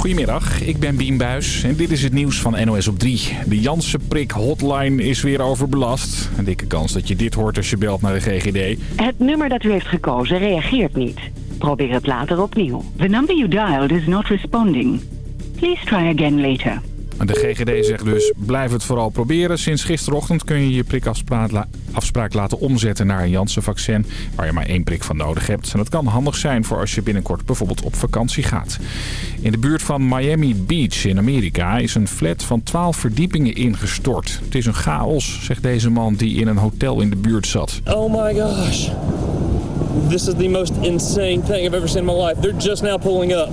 Goedemiddag, ik ben Bien en dit is het nieuws van NOS op 3. De Janssen-prik hotline is weer overbelast. Een dikke kans dat je dit hoort als je belt naar de GGD. Het nummer dat u heeft gekozen reageert niet. Probeer het later opnieuw. The number you dialed is not responding. Please try again later. De GGD zegt dus, blijf het vooral proberen. Sinds gisterochtend kun je je prikafspraak laten omzetten naar een Janssen-vaccin... waar je maar één prik van nodig hebt. En dat kan handig zijn voor als je binnenkort bijvoorbeeld op vakantie gaat. In de buurt van Miami Beach in Amerika is een flat van 12 verdiepingen ingestort. Het is een chaos, zegt deze man die in een hotel in de buurt zat. Oh my gosh. This is the most insane thing I've ever seen in my life. They're just now pulling up.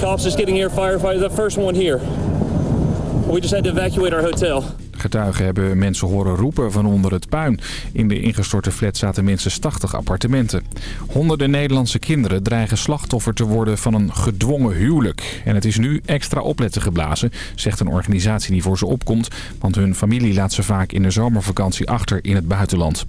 Cops just getting here, firefighters, the first one here. We just to evacuate our hotel. Getuigen hebben mensen horen roepen van onder het puin. In de ingestorte flat zaten minstens 80 appartementen. Honderden Nederlandse kinderen dreigen slachtoffer te worden van een gedwongen huwelijk. En het is nu extra opletten geblazen, zegt een organisatie die voor ze opkomt. Want hun familie laat ze vaak in de zomervakantie achter in het buitenland.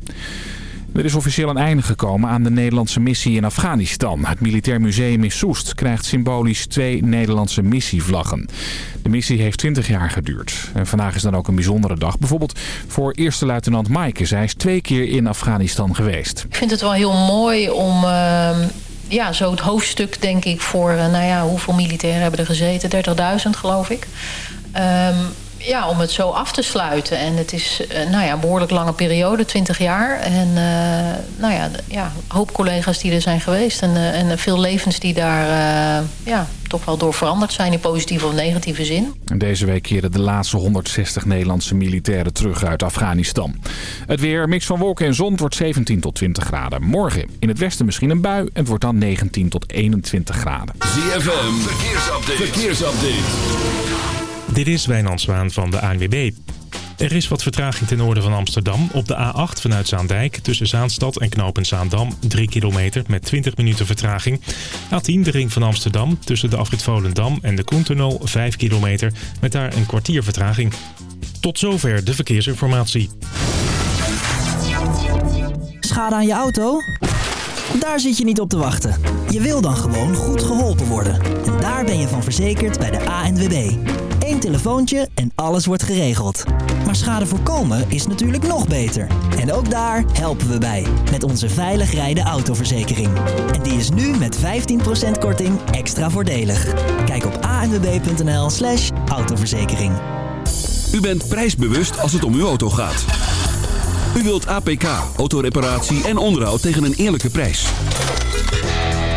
Er is officieel een einde gekomen aan de Nederlandse missie in Afghanistan. Het Militair Museum in Soest krijgt symbolisch twee Nederlandse missievlaggen. De missie heeft 20 jaar geduurd. En vandaag is dan ook een bijzondere dag. Bijvoorbeeld voor eerste luitenant Maaike. Zij is twee keer in Afghanistan geweest. Ik vind het wel heel mooi om... Uh ja, zo het hoofdstuk denk ik voor, uh, nou ja, hoeveel militairen hebben er gezeten? 30.000 geloof ik. Um, ja, om het zo af te sluiten. En het is uh, nou ja, een behoorlijk lange periode, 20 jaar. En uh, nou ja, ja, een hoop collega's die er zijn geweest. En, uh, en veel levens die daar ja, toch wel door veranderd zijn in positieve of negatieve zin. En deze week keren de laatste 160 Nederlandse militairen terug uit Afghanistan. Het weer, mix van wolken en zon, wordt 17 tot 20 graden. Morgen in het westen misschien een bui en het wordt dan 19 tot 21 graden. ZFM, verkeersupdate. verkeersupdate. Dit is Wijnand Zwaan van de ANWB. Er is wat vertraging ten noorden van Amsterdam. Op de A8 vanuit Zaandijk tussen Zaanstad en Knopen Zaandam 3 kilometer met 20 minuten vertraging. A10 de ring van Amsterdam tussen de afrit Volendam en de Koentunnel 5 kilometer met daar een kwartier vertraging. Tot zover de verkeersinformatie. Schade aan je auto? Daar zit je niet op te wachten. Je wil dan gewoon goed geholpen worden. En daar ben je van verzekerd bij de ANWB. Eén telefoontje en alles wordt geregeld. Maar schade voorkomen is natuurlijk nog beter. En ook daar helpen we bij. Met onze veilig rijden autoverzekering. En die is nu met 15% korting extra voordelig. Kijk op anwb.nl slash autoverzekering. U bent prijsbewust als het om uw auto gaat. U wilt APK, autoreparatie en onderhoud tegen een eerlijke prijs.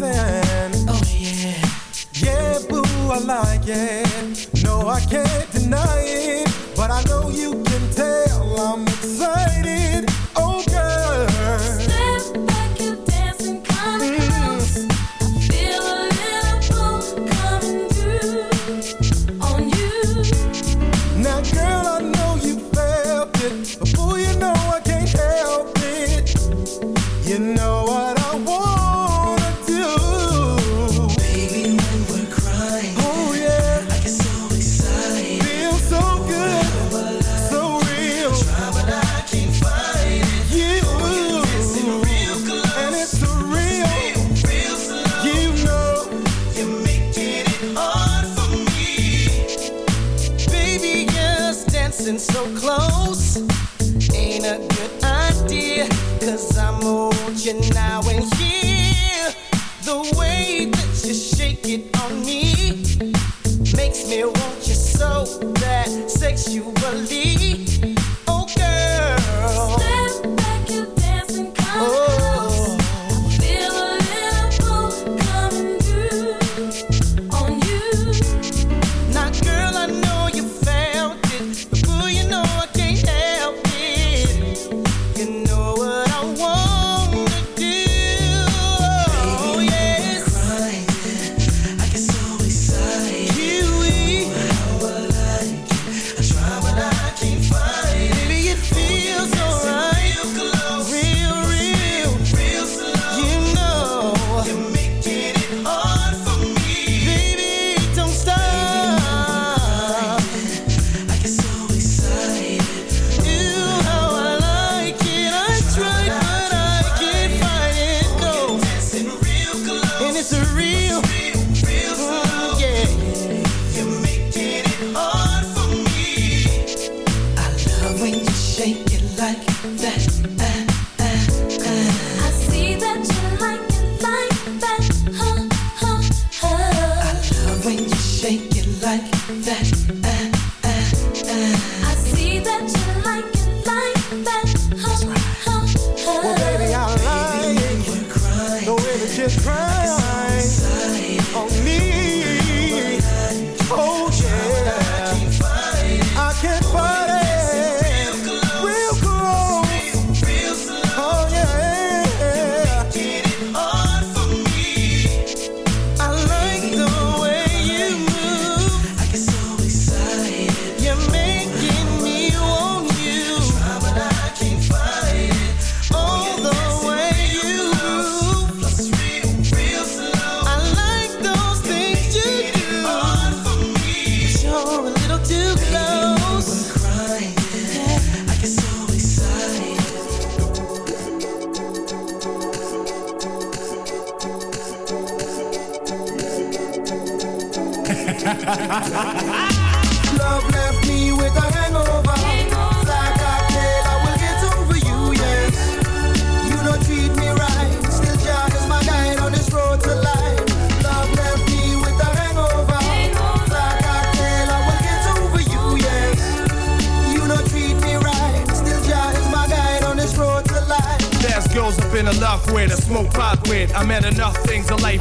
Makes me want you so bad sexually. Oh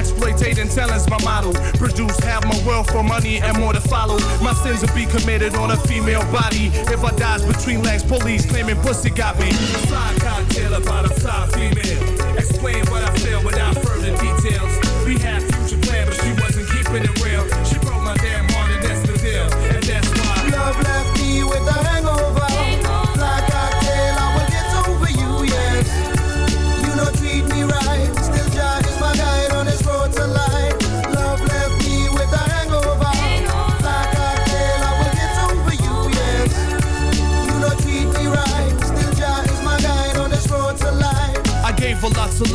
exploitating talent's my model. Produce half my wealth for money and more to follow. My sins will be committed on a female body. If I dies between legs, police claiming pussy got me. Fly cocktail about a fly female. Explain what I feel without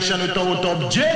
direction without objection.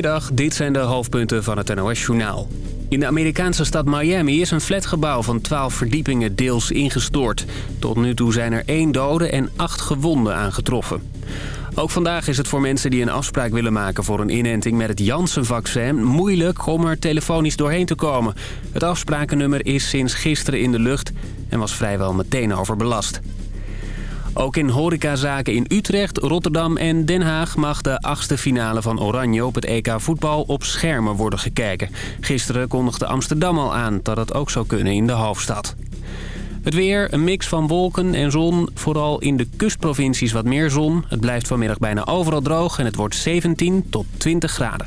Goedemiddag, dit zijn de hoofdpunten van het NOS-journaal. In de Amerikaanse stad Miami is een flatgebouw van 12 verdiepingen deels ingestort. Tot nu toe zijn er één dode en acht gewonden aangetroffen. Ook vandaag is het voor mensen die een afspraak willen maken voor een inenting met het Janssen-vaccin moeilijk om er telefonisch doorheen te komen. Het afsprakennummer is sinds gisteren in de lucht en was vrijwel meteen overbelast. Ook in horecazaken in Utrecht, Rotterdam en Den Haag mag de achtste finale van Oranje op het EK voetbal op schermen worden gekeken. Gisteren kondigde Amsterdam al aan dat het ook zou kunnen in de hoofdstad. Het weer, een mix van wolken en zon. Vooral in de kustprovincies wat meer zon. Het blijft vanmiddag bijna overal droog en het wordt 17 tot 20 graden.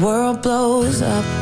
world blows up.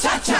cha cha.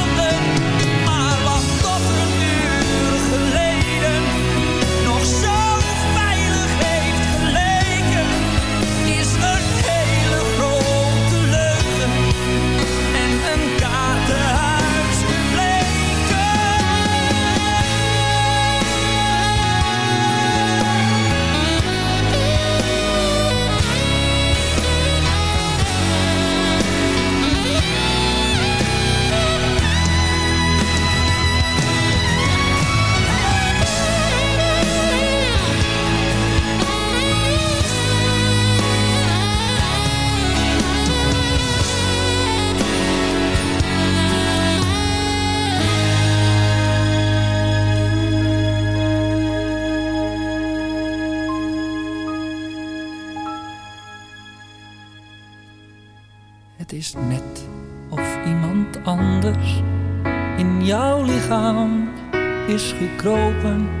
Gekropen.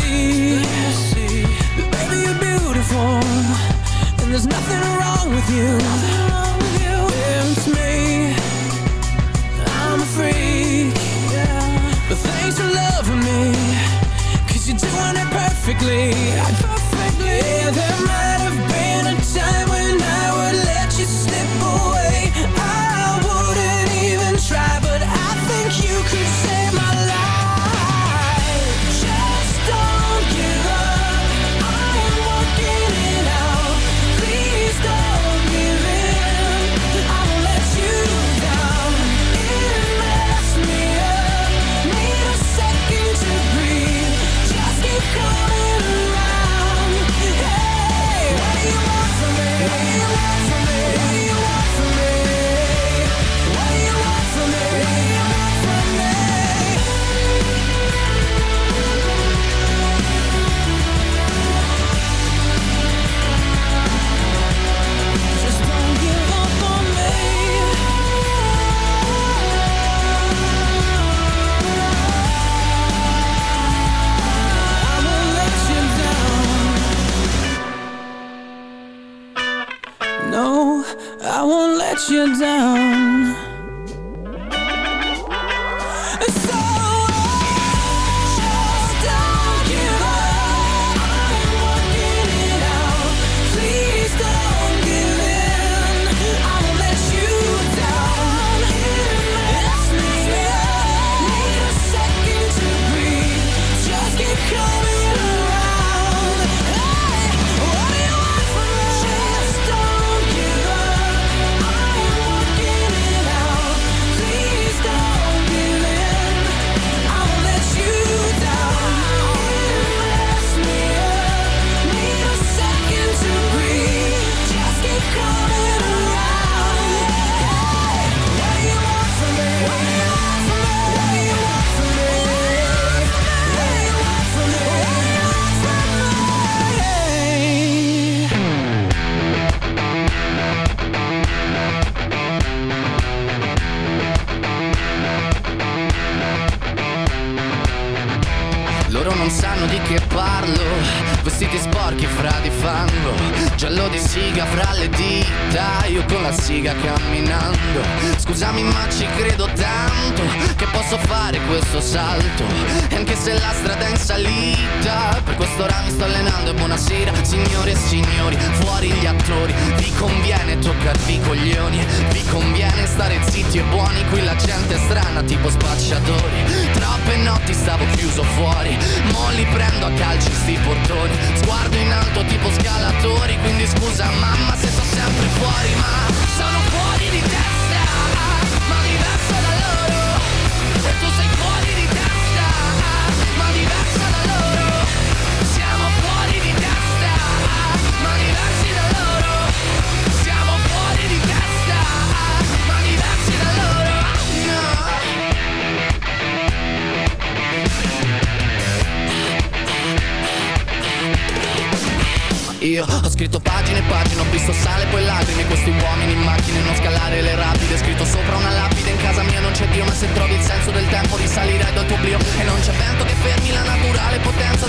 To see that baby you're beautiful, and there's nothing wrong with you. Yeah, it's me. I'm a freak, but cause you're doing it perfectly. Perfectly. Yeah, down.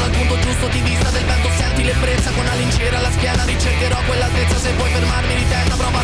al punto giusto di vista del vento. Senti l'ebbrezza con la lincera alla schiena Ricercherò quell'altezza. Se vuoi fermarmi di terra prova a